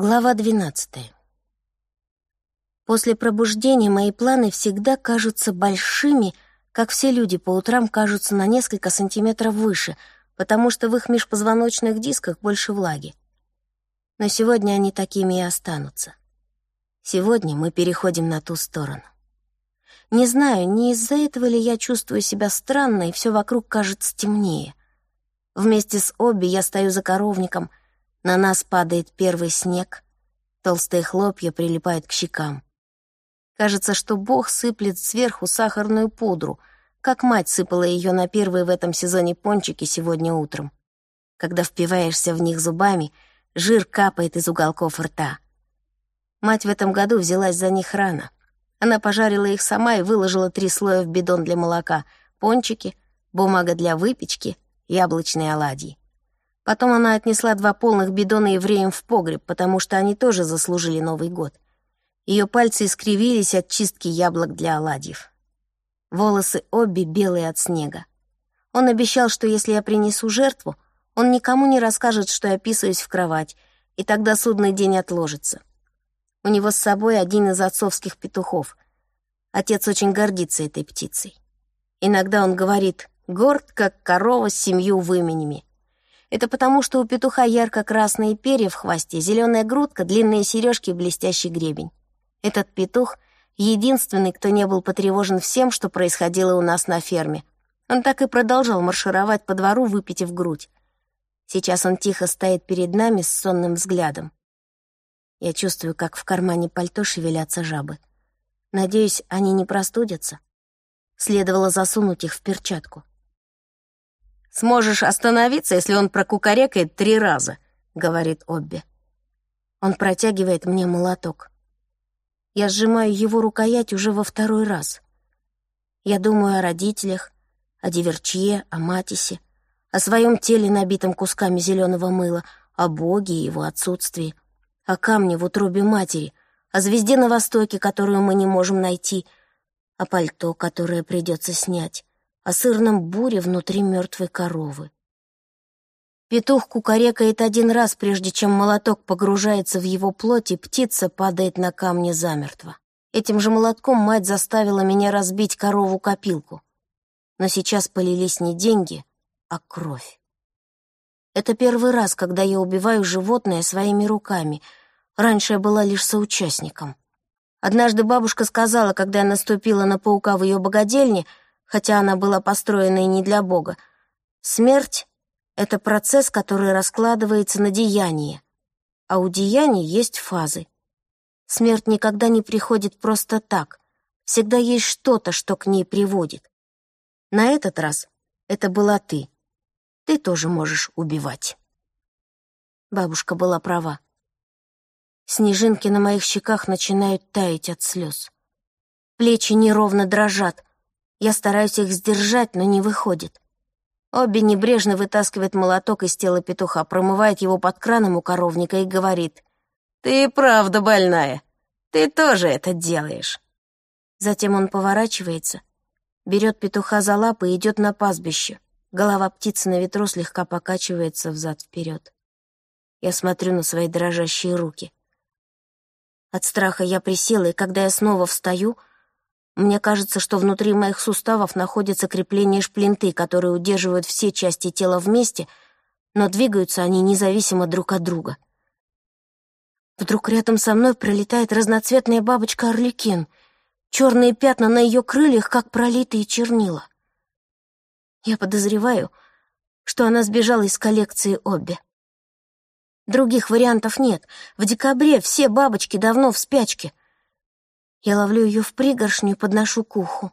Глава 12. После пробуждения мои планы всегда кажутся большими, как все люди по утрам кажутся на несколько сантиметров выше, потому что в их межпозвоночных дисках больше влаги. Но сегодня они такими и останутся. Сегодня мы переходим на ту сторону. Не знаю, не из-за этого ли я чувствую себя странно, и все вокруг кажется темнее. Вместе с Обби я стою за коровником — на нас падает первый снег, толстые хлопья прилипают к щекам. Кажется, что Бог сыплет сверху сахарную пудру, как мать сыпала ее на первые в этом сезоне пончики сегодня утром. Когда впиваешься в них зубами, жир капает из уголков рта. Мать в этом году взялась за них рано. Она пожарила их сама и выложила три слоя в бидон для молока, пончики, бумага для выпечки, яблочные оладьи. Потом она отнесла два полных бидона евреям в погреб, потому что они тоже заслужили Новый год. Ее пальцы искривились от чистки яблок для оладьев. Волосы обе белые от снега. Он обещал, что если я принесу жертву, он никому не расскажет, что я писаюсь в кровать, и тогда судный день отложится. У него с собой один из отцовских петухов. Отец очень гордится этой птицей. Иногда он говорит «горд, как корова с семью выменями». Это потому, что у петуха ярко-красные перья в хвосте, зеленая грудка, длинные сережки и блестящий гребень. Этот петух — единственный, кто не был потревожен всем, что происходило у нас на ферме. Он так и продолжал маршировать по двору, выпитив грудь. Сейчас он тихо стоит перед нами с сонным взглядом. Я чувствую, как в кармане пальто шевелятся жабы. Надеюсь, они не простудятся. Следовало засунуть их в перчатку. Сможешь остановиться, если он прокукарекает три раза», — говорит Обби. Он протягивает мне молоток. Я сжимаю его рукоять уже во второй раз. Я думаю о родителях, о Диверчье, о Матисе, о своем теле, набитом кусками зеленого мыла, о Боге и его отсутствии, о камне в утробе матери, о звезде на востоке, которую мы не можем найти, о пальто, которое придется снять, о сырном буре внутри мертвой коровы. Петух кукарекает один раз, прежде чем молоток погружается в его плоть, и птица падает на камни замертво. Этим же молотком мать заставила меня разбить корову-копилку. Но сейчас полились не деньги, а кровь. Это первый раз, когда я убиваю животное своими руками. Раньше я была лишь соучастником. Однажды бабушка сказала, когда я наступила на паука в ее богадельне — хотя она была построена и не для Бога. Смерть — это процесс, который раскладывается на деяние, а у деяний есть фазы. Смерть никогда не приходит просто так, всегда есть что-то, что к ней приводит. На этот раз это была ты. Ты тоже можешь убивать. Бабушка была права. Снежинки на моих щеках начинают таять от слез. Плечи неровно дрожат, я стараюсь их сдержать, но не выходит. Обе небрежно вытаскивает молоток из тела петуха, промывает его под краном у коровника и говорит, «Ты правда больная. Ты тоже это делаешь». Затем он поворачивается, берет петуха за лапы и идет на пастбище. Голова птицы на ветру слегка покачивается взад-вперед. Я смотрю на свои дрожащие руки. От страха я присела, и когда я снова встаю — мне кажется, что внутри моих суставов находятся крепления шплинты, которые удерживают все части тела вместе, но двигаются они независимо друг от друга. Вдруг рядом со мной пролетает разноцветная бабочка Орликин. Черные пятна на ее крыльях, как пролитые чернила. Я подозреваю, что она сбежала из коллекции Обби. Других вариантов нет. В декабре все бабочки давно в спячке. Я ловлю ее в пригоршню и подношу к уху.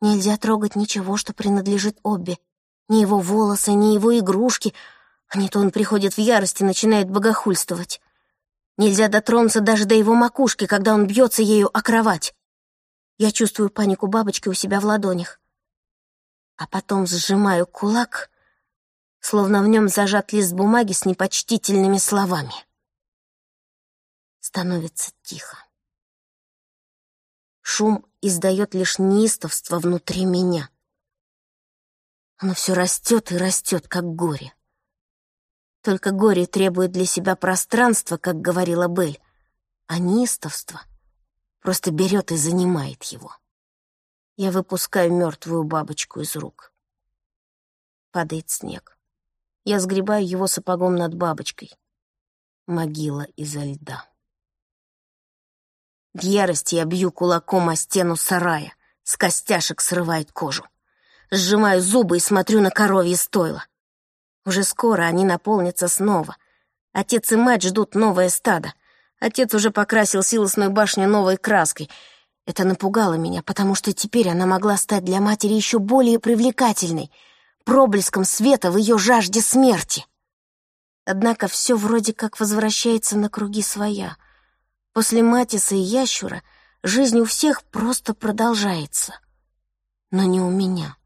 Нельзя трогать ничего, что принадлежит Обби. Ни его волосы, ни его игрушки. А не то он приходит в ярость и начинает богохульствовать. Нельзя дотронуться даже до его макушки, когда он бьется ею о кровать. Я чувствую панику бабочки у себя в ладонях. А потом сжимаю кулак, словно в нем зажат лист бумаги с непочтительными словами. Становится тихо. Шум издает лишь неистовство внутри меня. Оно все растет и растет, как горе. Только горе требует для себя пространства, как говорила Бель, а неистовство просто берет и занимает его. Я выпускаю мертвую бабочку из рук. Падает снег. Я сгребаю его сапогом над бабочкой. Могила изо льда. В ярости я бью кулаком о стену сарая. С костяшек срывает кожу. Сжимаю зубы и смотрю на коровье стойло. Уже скоро они наполнятся снова. Отец и мать ждут новое стадо. Отец уже покрасил силосную башню новой краской. Это напугало меня, потому что теперь она могла стать для матери еще более привлекательной, проблеском света в ее жажде смерти. Однако все вроде как возвращается на круги своя. После Матиса и Ящура жизнь у всех просто продолжается. Но не у меня.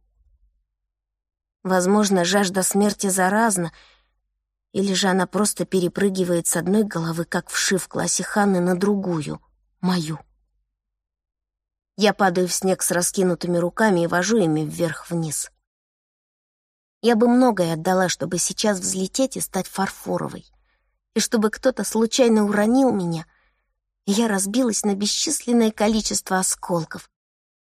Возможно, жажда смерти заразна, или же она просто перепрыгивает с одной головы, как вши в классе Ханны, на другую, мою. Я падаю в снег с раскинутыми руками и вожу ими вверх-вниз. Я бы многое отдала, чтобы сейчас взлететь и стать фарфоровой, и чтобы кто-то случайно уронил меня, я разбилась на бесчисленное количество осколков,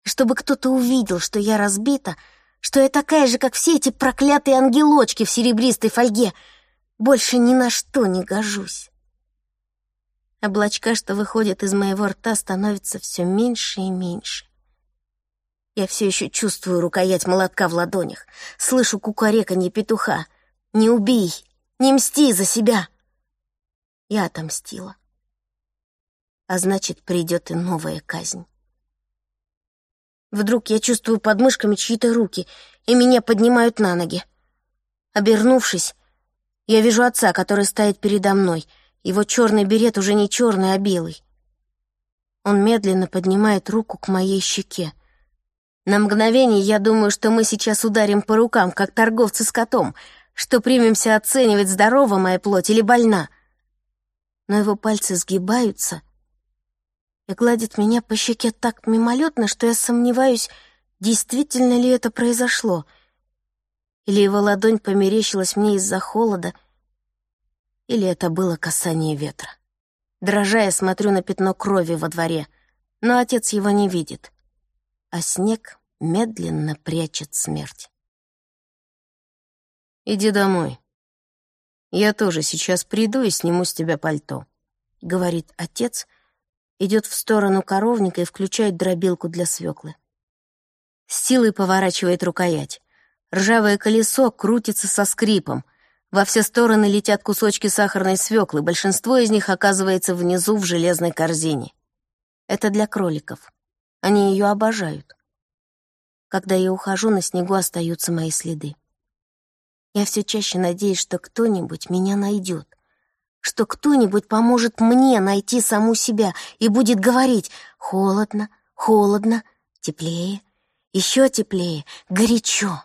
чтобы кто-то увидел, что я разбита — что я такая же, как все эти проклятые ангелочки в серебристой фольге. Больше ни на что не гожусь. Облачка, что выходят из моего рта, становятся все меньше и меньше. Я все еще чувствую рукоять молотка в ладонях, слышу кукареканье петуха. «Не убей! Не мсти за себя!» Я отомстила. А значит, придет и новая казнь. Вдруг я чувствую под мышками чьи-то руки, и меня поднимают на ноги. Обернувшись, я вижу отца, который стоит передо мной. Его черный берет уже не черный, а белый. Он медленно поднимает руку к моей щеке. На мгновение я думаю, что мы сейчас ударим по рукам, как торговцы с котом, что примемся оценивать, здорова моя плоть или больна. Но его пальцы сгибаются — и гладит меня по щеке так мимолетно, что я сомневаюсь, действительно ли это произошло. Или его ладонь померещилась мне из-за холода, или это было касание ветра. Дрожа, смотрю на пятно крови во дворе, но отец его не видит, а снег медленно прячет смерть. «Иди домой. Я тоже сейчас приду и сниму с тебя пальто», — говорит отец, — идет в сторону коровника и включает дробилку для свеклы. С силой поворачивает рукоять. Ржавое колесо крутится со скрипом. Во все стороны летят кусочки сахарной свеклы, большинство из них оказывается внизу в железной корзине. Это для кроликов. Они ее обожают. Когда я ухожу, на снегу остаются мои следы. Я все чаще надеюсь, что кто-нибудь меня найдет что кто-нибудь поможет мне найти саму себя и будет говорить «холодно, холодно, теплее, еще теплее, горячо».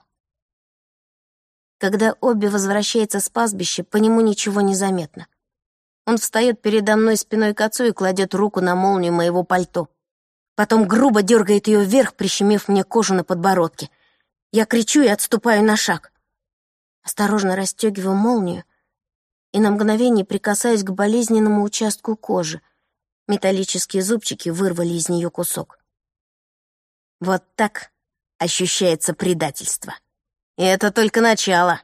Когда Обби возвращается с пастбища, по нему ничего не заметно. Он встает передо мной спиной к отцу и кладет руку на молнию моего пальто. Потом грубо дергает ее вверх, прищемив мне кожу на подбородке. Я кричу и отступаю на шаг. Осторожно расстегиваю молнию — и на мгновение прикасаясь к болезненному участку кожи. Металлические зубчики вырвали из нее кусок. Вот так ощущается предательство. И это только начало.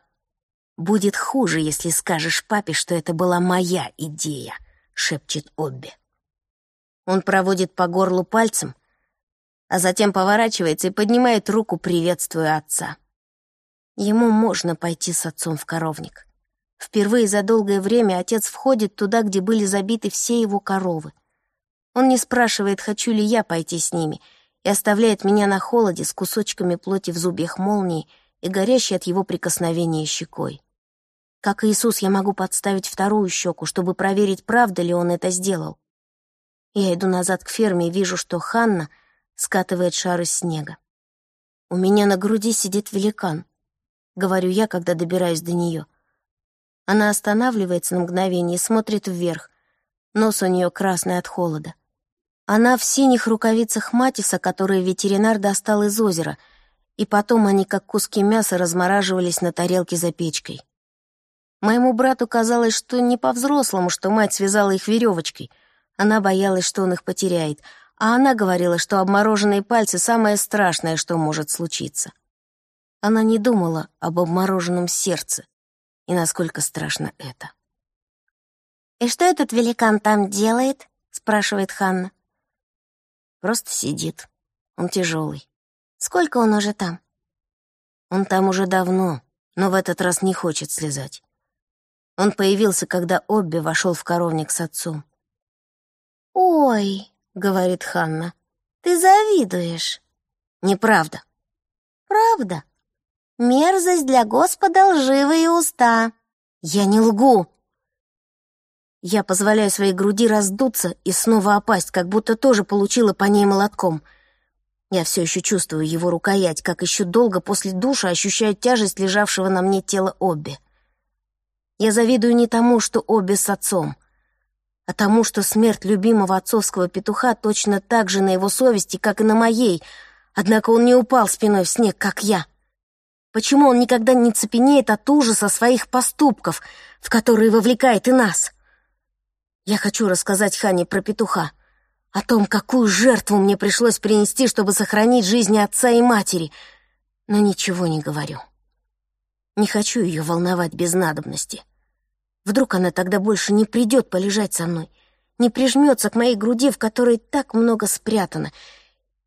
Будет хуже, если скажешь папе, что это была моя идея, шепчет Обби. Он проводит по горлу пальцем, а затем поворачивается и поднимает руку, приветствуя отца. Ему можно пойти с отцом в коровник. Впервые за долгое время отец входит туда, где были забиты все его коровы. Он не спрашивает, хочу ли я пойти с ними, и оставляет меня на холоде с кусочками плоти в зубьях молнии и горящей от его прикосновения щекой. Как Иисус, я могу подставить вторую щеку, чтобы проверить, правда ли он это сделал. Я иду назад к ферме и вижу, что Ханна скатывает шар из снега. У меня на груди сидит великан, говорю я, когда добираюсь до нее. Она останавливается на мгновение и смотрит вверх. Нос у нее красный от холода. Она в синих рукавицах матиса, которые ветеринар достал из озера, и потом они, как куски мяса, размораживались на тарелке за печкой. Моему брату казалось, что не по-взрослому, что мать связала их веревочкой. Она боялась, что он их потеряет, а она говорила, что обмороженные пальцы — самое страшное, что может случиться. Она не думала об обмороженном сердце и насколько страшно это. «И что этот великан там делает?» — спрашивает Ханна. «Просто сидит. Он тяжелый. Сколько он уже там?» «Он там уже давно, но в этот раз не хочет слезать. Он появился, когда Обби вошел в коровник с отцом. «Ой», — говорит Ханна, — «ты завидуешь». «Неправда». «Правда. Мерзость для Господа лживые уста». «Я не лгу». Я позволяю своей груди раздуться и снова опасть, как будто тоже получила по ней молотком. Я все еще чувствую его рукоять, как еще долго после душа ощущаю тяжесть лежавшего на мне тела Обби. Я завидую не тому, что обе с отцом, а тому, что смерть любимого отцовского петуха точно так же на его совести, как и на моей, однако он не упал спиной в снег, как я. Почему он никогда не цепенеет от ужаса своих поступков, в которые вовлекает и нас? Я хочу рассказать Хане про петуха, о том, какую жертву мне пришлось принести, чтобы сохранить жизни отца и матери, но ничего не говорю. Не хочу ее волновать без надобности. Вдруг она тогда больше не придет полежать со мной, не прижмется к моей груди, в которой так много спрятано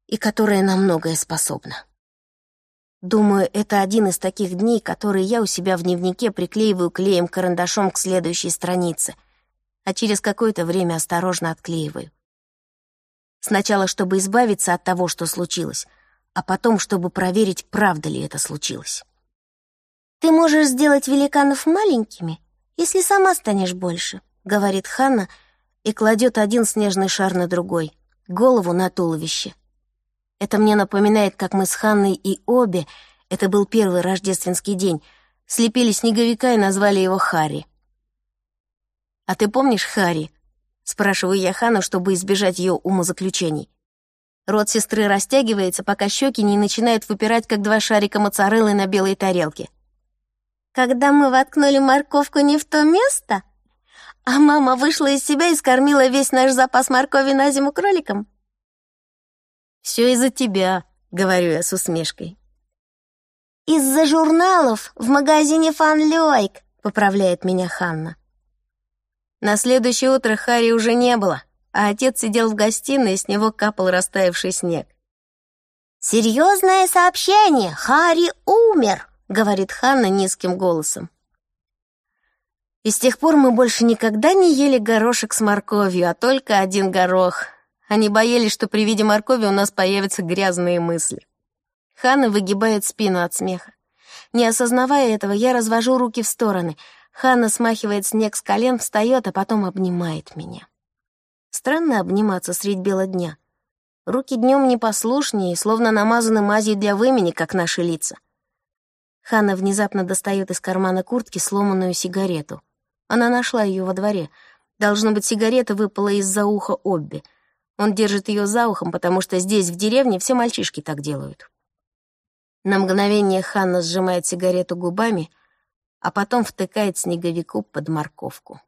и которая на многое способна. Думаю, это один из таких дней, которые я у себя в дневнике приклеиваю клеем-карандашом к следующей странице, а через какое-то время осторожно отклеиваю. Сначала, чтобы избавиться от того, что случилось, а потом, чтобы проверить, правда ли это случилось. «Ты можешь сделать великанов маленькими если сама станешь больше», — говорит Ханна и кладет один снежный шар на другой, голову на туловище. Это мне напоминает, как мы с Ханной и обе, это был первый рождественский день, слепили снеговика и назвали его Харри. «А ты помнишь Харри?» — спрашиваю я Хану, чтобы избежать ее умозаключений. Рот сестры растягивается, пока щеки не начинают выпирать, как два шарика моцареллы на белой тарелке когда мы воткнули морковку не в то место, а мама вышла из себя и скормила весь наш запас моркови на зиму кроликам? «Все из-за тебя», — говорю я с усмешкой. «Из-за журналов в магазине Фан Лёйк», — поправляет меня Ханна. На следующее утро Хари уже не было, а отец сидел в гостиной, и с него капал растаявший снег. «Серьезное сообщение! Хари умер!» — говорит Ханна низким голосом. И с тех пор мы больше никогда не ели горошек с морковью, а только один горох. Они боялись, что при виде моркови у нас появятся грязные мысли. Ханна выгибает спину от смеха. Не осознавая этого, я развожу руки в стороны. Ханна смахивает снег с колен, встает, а потом обнимает меня. Странно обниматься средь бела дня. Руки днем непослушнее, словно намазаны мазью для вымени, как наши лица. Ханна внезапно достает из кармана куртки сломанную сигарету. Она нашла ее во дворе. Должно быть, сигарета выпала из-за уха Обби. Он держит ее за ухом, потому что здесь, в деревне, все мальчишки так делают. На мгновение Ханна сжимает сигарету губами, а потом втыкает снеговику под морковку.